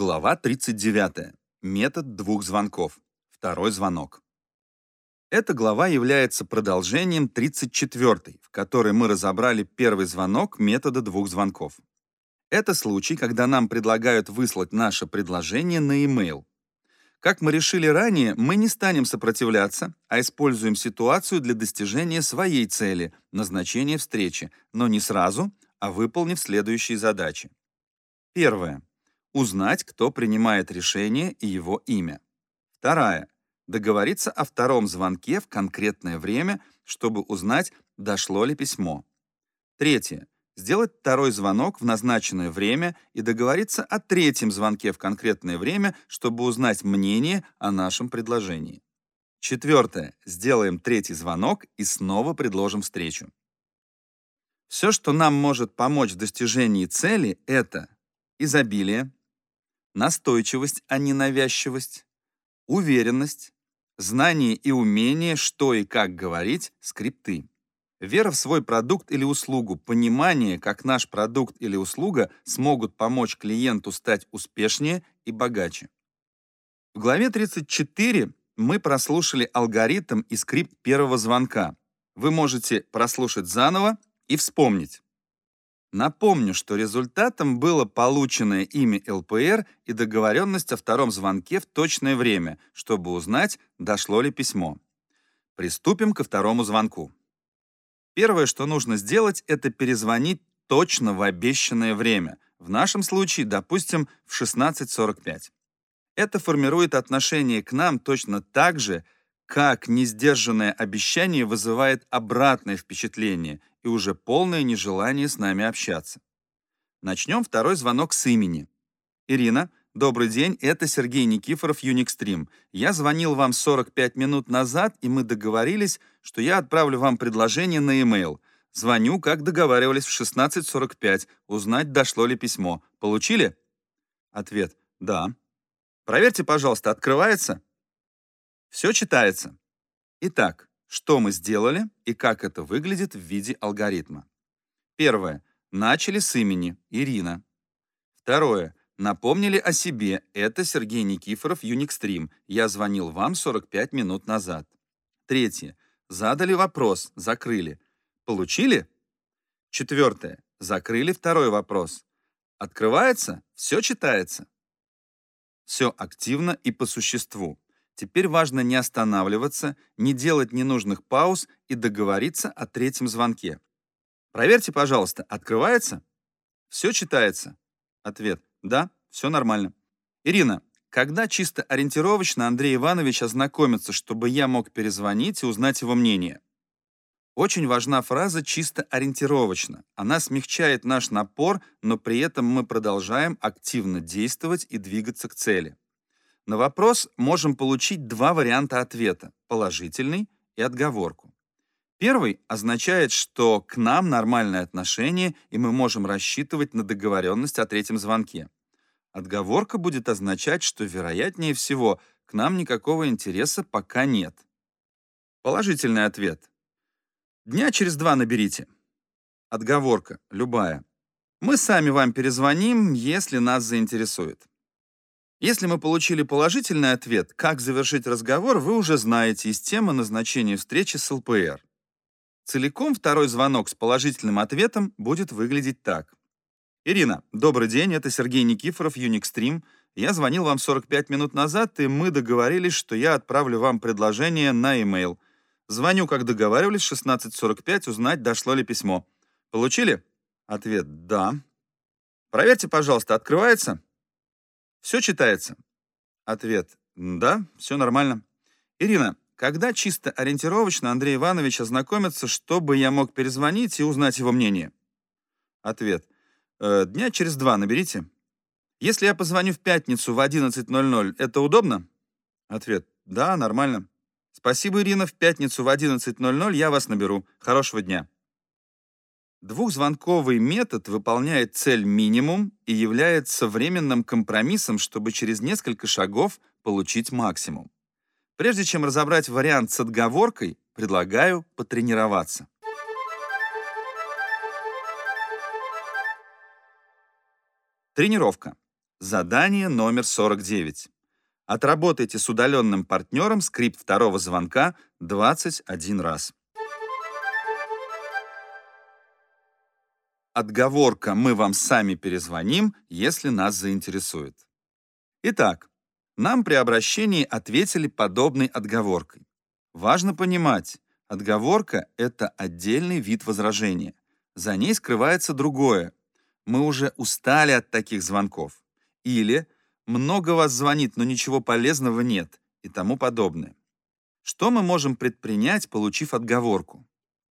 Глава 39. Метод двух звонков. Второй звонок. Эта глава является продолжением 34, в которой мы разобрали первый звонок метода двух звонков. Это случай, когда нам предлагают выслать наше предложение на e-mail. Как мы решили ранее, мы не станем сопротивляться, а используем ситуацию для достижения своей цели, назначения встречи, но не сразу, а выполнив следующие задачи. Первое. Узнать, кто принимает решение и его имя. Вторая. Договориться о втором звонке в конкретное время, чтобы узнать, дошло ли письмо. Третье сделать второй звонок в назначенное время и договориться о третьем звонке в конкретное время, чтобы узнать мнение о нашем предложении. Четвертое. Сделаем третий звонок и снова предложим встречу. Все, что нам может помочь в достижении цели, это изобилие, настойчивость, а не навязчивость, уверенность, знание и умение, что и как говорить, скрипты. Вера в свой продукт или услугу, понимание, как наш продукт или услуга смогут помочь клиенту стать успешнее и богаче. В главе 34 мы прослушали алгоритм и скрипт первого звонка. Вы можете прослушать заново и вспомнить. Напомню, что результатом было полученное имя ЛПР и договоренность о втором звонке в точное время, чтобы узнать, дошло ли письмо. Приступим ко второму звонку. Первое, что нужно сделать, это перезвонить точно в обещанное время. В нашем случае, допустим, в 16.45. Это формирует отношение к нам точно так же, как несдержанное обещание вызывает обратное впечатление и уже полное нежелание с нами общаться. Начнем второй звонок с имени. Ирина, Добрый день, это Сергей Никифоров, Unixstream. Я звонил вам 45 минут назад, и мы договорились, что я отправлю вам предложение на e-mail. Звоню, как договаривались, в 16.45, узнать, дошло ли письмо. Получили? Ответ. Да. Проверьте, пожалуйста, открывается? Все читается. Итак, что мы сделали и как это выглядит в виде алгоритма. Первое. Начали с имени Ирина. Второе. Напомнили о себе. Это Сергей Никифоров, Юникстрим. Я звонил вам 45 минут назад. Третье. Задали вопрос, закрыли. Получили? Четвертое. Закрыли второй вопрос. Открывается? Все читается. Все активно и по существу. Теперь важно не останавливаться, не делать ненужных пауз и договориться о третьем звонке. Проверьте, пожалуйста, открывается? Все читается? Ответ. Да, все нормально. Ирина, когда чисто ориентировочно Андрей Иванович ознакомится, чтобы я мог перезвонить и узнать его мнение? Очень важна фраза «чисто ориентировочно». Она смягчает наш напор, но при этом мы продолжаем активно действовать и двигаться к цели. На вопрос можем получить два варианта ответа – положительный и отговорку. Первый означает, что к нам нормальное отношение, и мы можем рассчитывать на договоренность о третьем звонке. Отговорка будет означать, что, вероятнее всего, к нам никакого интереса пока нет. Положительный ответ. Дня через два наберите. Отговорка, любая. Мы сами вам перезвоним, если нас заинтересует. Если мы получили положительный ответ, как завершить разговор, вы уже знаете из темы назначения встречи с ЛПР. Целиком второй звонок с положительным ответом будет выглядеть так. Ирина, добрый день, это Сергей Никифоров, Unixstream. Я звонил вам 45 минут назад, и мы договорились, что я отправлю вам предложение на e-mail. Звоню, как договаривались, 16.45, узнать, дошло ли письмо. Получили? Ответ «да». Проверьте, пожалуйста, открывается? Все читается? Ответ «да, все нормально». Ирина, когда чисто ориентировочно Андрей Иванович ознакомится, чтобы я мог перезвонить и узнать его мнение? Ответ. Э, дня через два наберите. Если я позвоню в пятницу в 11.00, это удобно? Ответ. Да, нормально. Спасибо, Ирина. В пятницу в 11.00 я вас наберу. Хорошего дня. Двухзвонковый метод выполняет цель минимум и является временным компромиссом, чтобы через несколько шагов получить максимум. Прежде чем разобрать вариант с отговоркой, предлагаю потренироваться. Тренировка. Задание номер 49. Отработайте с удаленным партнером скрипт второго звонка 21 раз. Отговорка «Мы вам сами перезвоним, если нас заинтересует». Итак, нам при обращении ответили подобной отговоркой. Важно понимать, отговорка — это отдельный вид возражения. За ней скрывается другое. Мы уже устали от таких звонков. Или «много вас звонит, но ничего полезного нет» и тому подобное. Что мы можем предпринять, получив отговорку?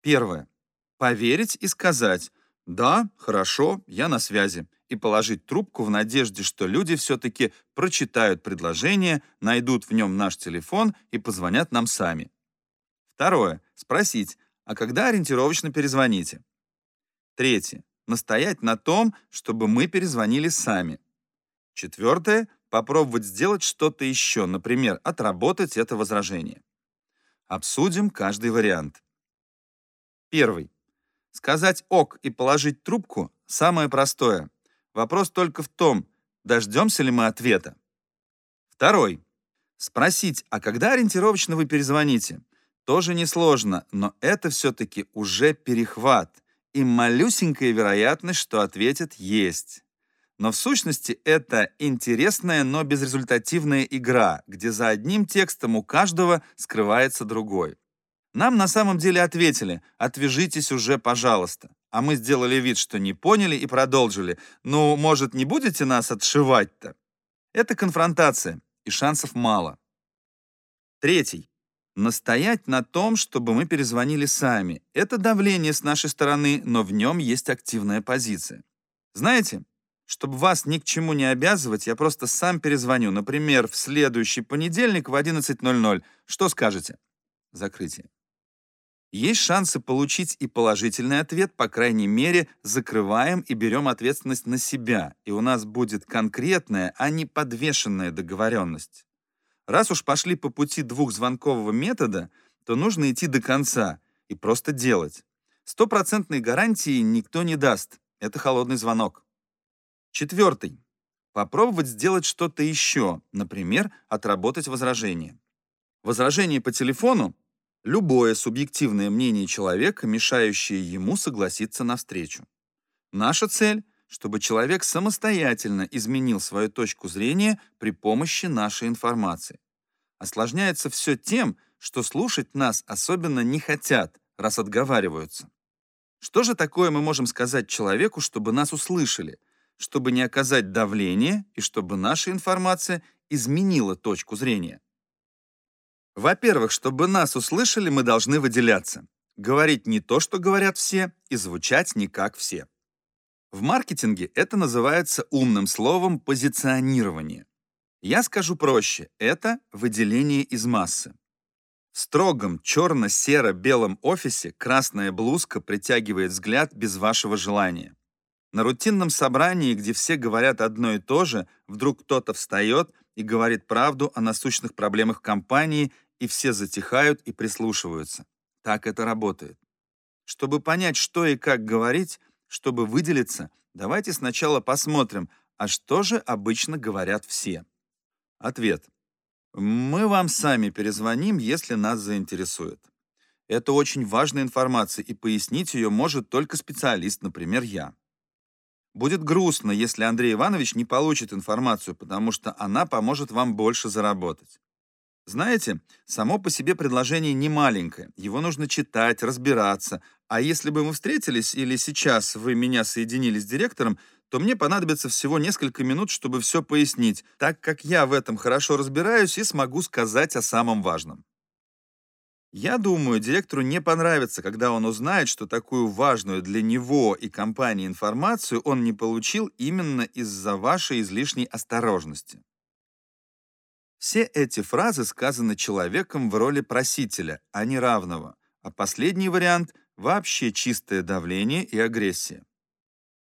Первое. Поверить и сказать «Да, хорошо, я на связи» и положить трубку в надежде, что люди все-таки прочитают предложение, найдут в нем наш телефон и позвонят нам сами. Второе. Спросить, а когда ориентировочно перезвоните? Третье. Настоять на том, чтобы мы перезвонили сами. Четвертое. Попробовать сделать что-то еще, например, отработать это возражение. Обсудим каждый вариант. Первый. Сказать «ок» и положить трубку – самое простое. Вопрос только в том, дождемся ли мы ответа. Второй. Спросить, а когда ориентировочно вы перезвоните? Тоже несложно, но это все-таки уже перехват, и малюсенькая вероятность, что ответят «есть». Но в сущности это интересная, но безрезультативная игра, где за одним текстом у каждого скрывается другой. Нам на самом деле ответили «отвяжитесь уже, пожалуйста». А мы сделали вид, что не поняли и продолжили. Ну, может, не будете нас отшивать-то? Это конфронтация, и шансов мало. Третий. Настоять на том, чтобы мы перезвонили сами. Это давление с нашей стороны, но в нем есть активная позиция. Знаете, чтобы вас ни к чему не обязывать, я просто сам перезвоню. Например, в следующий понедельник в 11.00. Что скажете? Закрытие. Есть шансы получить и положительный ответ, по крайней мере, закрываем и берем ответственность на себя, и у нас будет конкретная, а не подвешенная договоренность. Раз уж пошли по пути двухзвонкового метода, то нужно идти до конца и просто делать. Стопроцентной гарантии никто не даст. Это холодный звонок. Четвертый. Попробовать сделать что-то еще, например, отработать возражение. Возражение по телефону любое субъективное мнение человека, мешающее ему согласиться на встречу. Наша цель — чтобы человек самостоятельно изменил свою точку зрения при помощи нашей информации. Осложняется все тем, что слушать нас особенно не хотят, раз отговариваются. Что же такое мы можем сказать человеку, чтобы нас услышали, чтобы не оказать давления и чтобы наша информация изменила точку зрения? Во-первых, чтобы нас услышали, мы должны выделяться. Говорить не то, что говорят все, и звучать не как все. В маркетинге это называется умным словом позиционирование. Я скажу проще, это выделение из массы. В строгом черно-серо-белом офисе красная блузка притягивает взгляд без вашего желания. На рутинном собрании, где все говорят одно и то же, вдруг кто-то встает и говорит правду о насущных проблемах компании и все затихают и прислушиваются. Так это работает. Чтобы понять, что и как говорить, чтобы выделиться, давайте сначала посмотрим, а что же обычно говорят все. Ответ. Мы вам сами перезвоним, если нас заинтересует. Это очень важная информация, и пояснить ее может только специалист, например, я. Будет грустно, если Андрей Иванович не получит информацию, потому что она поможет вам больше заработать. Знаете, само по себе предложение не маленькое, его нужно читать, разбираться. А если бы мы встретились или сейчас вы меня соединили с директором, то мне понадобится всего несколько минут, чтобы все пояснить, так как я в этом хорошо разбираюсь и смогу сказать о самом важном. Я думаю, директору не понравится, когда он узнает, что такую важную для него и компании информацию он не получил именно из-за вашей излишней осторожности. Все эти фразы сказаны человеком в роли просителя, а не равного, а последний вариант — вообще чистое давление и агрессия.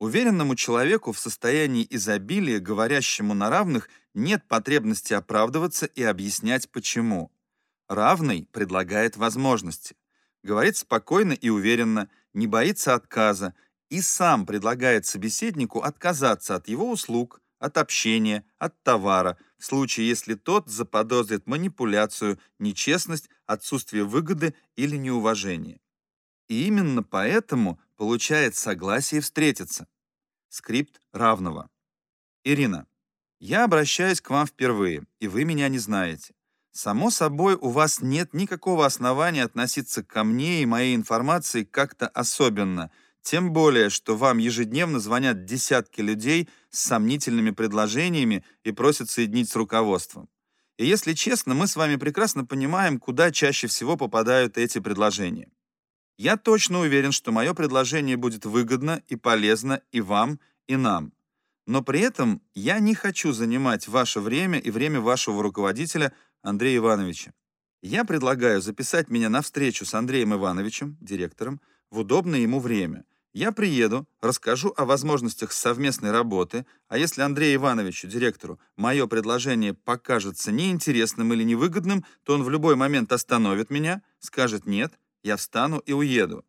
Уверенному человеку в состоянии изобилия, говорящему на равных, нет потребности оправдываться и объяснять почему. Равный предлагает возможности. Говорит спокойно и уверенно, не боится отказа и сам предлагает собеседнику отказаться от его услуг, от общения, от товара, в случае, если тот заподозрит манипуляцию, нечестность, отсутствие выгоды или неуважение. И именно поэтому получает согласие встретиться. Скрипт равного. Ирина, я обращаюсь к вам впервые, и вы меня не знаете. Само собой, у вас нет никакого основания относиться ко мне и моей информации как-то особенно, тем более, что вам ежедневно звонят десятки людей с сомнительными предложениями и просят соединить с руководством. И если честно, мы с вами прекрасно понимаем, куда чаще всего попадают эти предложения. Я точно уверен, что мое предложение будет выгодно и полезно и вам, и нам. Но при этом я не хочу занимать ваше время и время вашего руководителя Андрея Ивановича. Я предлагаю записать меня на встречу с Андреем Ивановичем, директором, в удобное ему время. Я приеду, расскажу о возможностях совместной работы, а если Андрею Ивановичу, директору, мое предложение покажется неинтересным или невыгодным, то он в любой момент остановит меня, скажет «нет», я встану и уеду.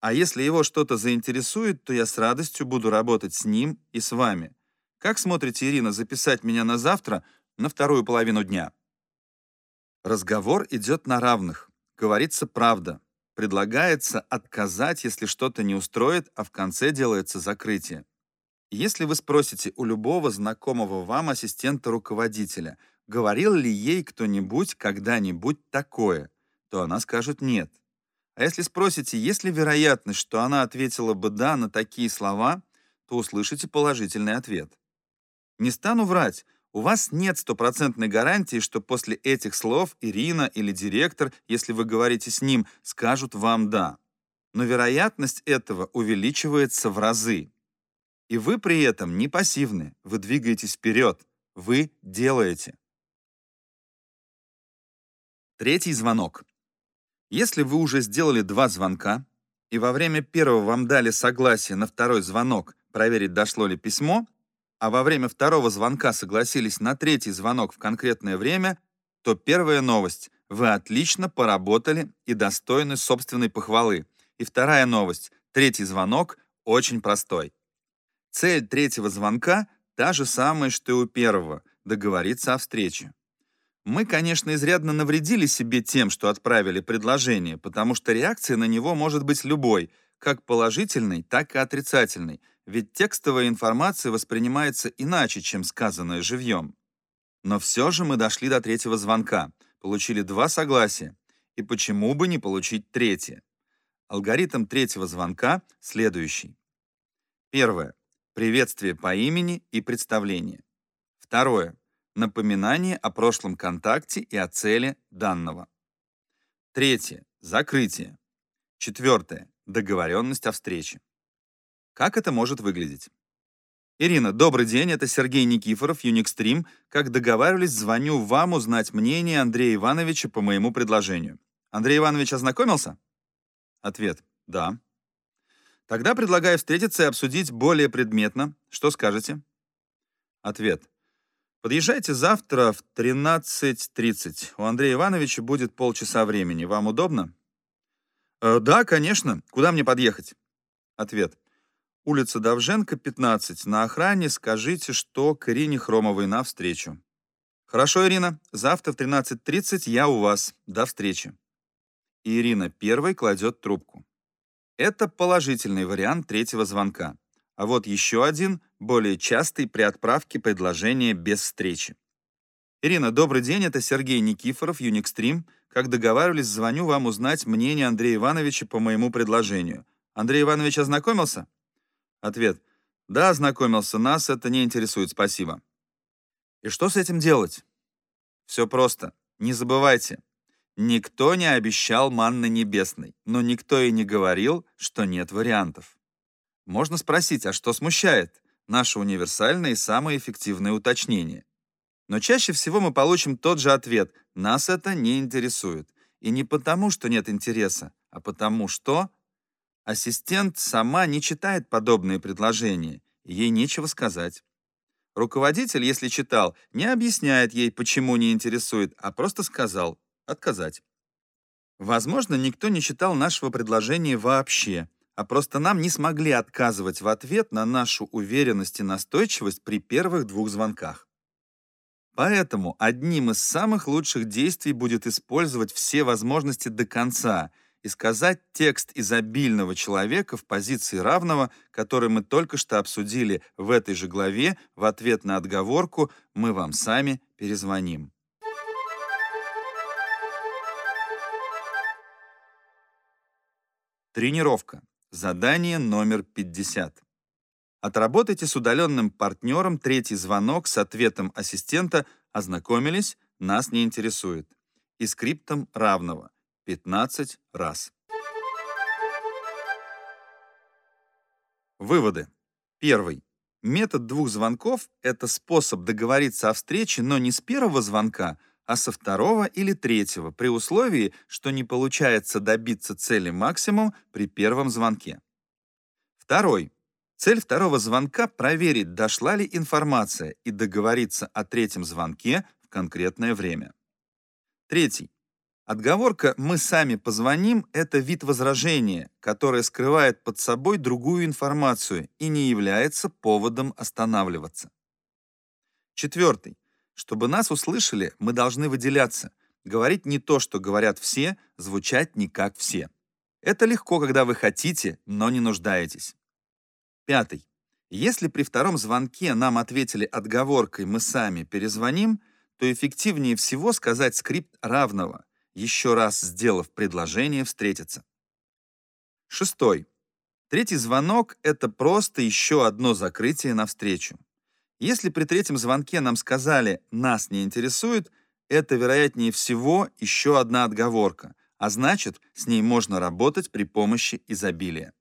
А если его что-то заинтересует, то я с радостью буду работать с ним и с вами. Как смотрите, Ирина, записать меня на завтра, на вторую половину дня? Разговор идет на равных. Говорится правда. Предлагается отказать, если что-то не устроит, а в конце делается закрытие. Если вы спросите у любого знакомого вам ассистента руководителя, говорил ли ей кто-нибудь когда-нибудь такое, то она скажет «нет». А если спросите, есть ли вероятность, что она ответила бы «да» на такие слова, то услышите положительный ответ. Не стану врать, у вас нет стопроцентной гарантии, что после этих слов Ирина или директор, если вы говорите с ним, скажут вам «да». Но вероятность этого увеличивается в разы. И вы при этом не пассивны, вы двигаетесь вперед, вы делаете. Третий звонок. Если вы уже сделали два звонка, и во время первого вам дали согласие на второй звонок проверить, дошло ли письмо, а во время второго звонка согласились на третий звонок в конкретное время, то первая новость – вы отлично поработали и достойны собственной похвалы. И вторая новость – третий звонок очень простой. Цель третьего звонка – та же самая, что и у первого – договориться о встрече. Мы, конечно, изрядно навредили себе тем, что отправили предложение, потому что реакция на него может быть любой, как положительной, так и отрицательной, ведь текстовая информация воспринимается иначе, чем сказанное живьем. Но все же мы дошли до третьего звонка, получили два согласия, и почему бы не получить третье? Алгоритм третьего звонка следующий. Первое. Приветствие по имени и представление. Второе напоминание о прошлом контакте и о цели данного. Третье. Закрытие. Четвертое. Договоренность о встрече. Как это может выглядеть? Ирина, добрый день, это Сергей Никифоров, Юникстрим. Как договаривались, звоню вам узнать мнение Андрея Ивановича по моему предложению. Андрей Иванович ознакомился? Ответ. Да. Тогда предлагаю встретиться и обсудить более предметно. Что скажете? Ответ. Подъезжайте завтра в 13.30. У Андрея Ивановича будет полчаса времени. Вам удобно? Э, да, конечно. Куда мне подъехать? Ответ. Улица Давженко, 15. На охране скажите, что к Ирине Хромовой навстречу. Хорошо, Ирина. Завтра в 13.30 я у вас. До встречи. Ирина первой кладет трубку. Это положительный вариант третьего звонка. А вот еще один, более частый при отправке предложения без встречи. Ирина, добрый день, это Сергей Никифоров, Юникстрим. Как договаривались, звоню вам узнать мнение Андрея Ивановича по моему предложению. Андрей Иванович ознакомился? Ответ. Да, ознакомился, нас это не интересует, спасибо. И что с этим делать? Все просто. Не забывайте, никто не обещал манны небесной, но никто и не говорил, что нет вариантов. Можно спросить, а что смущает? Наше универсальное и самое эффективное уточнение. Но чаще всего мы получим тот же ответ «нас это не интересует». И не потому, что нет интереса, а потому что ассистент сама не читает подобные предложения, ей нечего сказать. Руководитель, если читал, не объясняет ей, почему не интересует, а просто сказал «отказать». Возможно, никто не читал нашего предложения вообще, а просто нам не смогли отказывать в ответ на нашу уверенность и настойчивость при первых двух звонках. Поэтому одним из самых лучших действий будет использовать все возможности до конца и сказать текст изобильного человека в позиции равного, который мы только что обсудили в этой же главе, в ответ на отговорку «мы вам сами перезвоним». Тренировка. Задание номер 50. Отработайте с удаленным партнером третий звонок с ответом ассистента «Ознакомились, нас не интересует» и скриптом равного 15 раз. Выводы. Первый. Метод двух звонков — это способ договориться о встрече, но не с первого звонка, а со второго или третьего, при условии, что не получается добиться цели максимум при первом звонке. Второй. Цель второго звонка — проверить, дошла ли информация и договориться о третьем звонке в конкретное время. Третий. Отговорка «мы сами позвоним» — это вид возражения, которое скрывает под собой другую информацию и не является поводом останавливаться. Четвертый. Чтобы нас услышали, мы должны выделяться, говорить не то, что говорят все, звучать не как все. Это легко, когда вы хотите, но не нуждаетесь. Пятый. Если при втором звонке нам ответили отговоркой «мы сами перезвоним», то эффективнее всего сказать скрипт равного, еще раз сделав предложение встретиться. Шестой. Третий звонок — это просто еще одно закрытие навстречу. Если при третьем звонке нам сказали «нас не интересует», это, вероятнее всего, еще одна отговорка, а значит, с ней можно работать при помощи изобилия.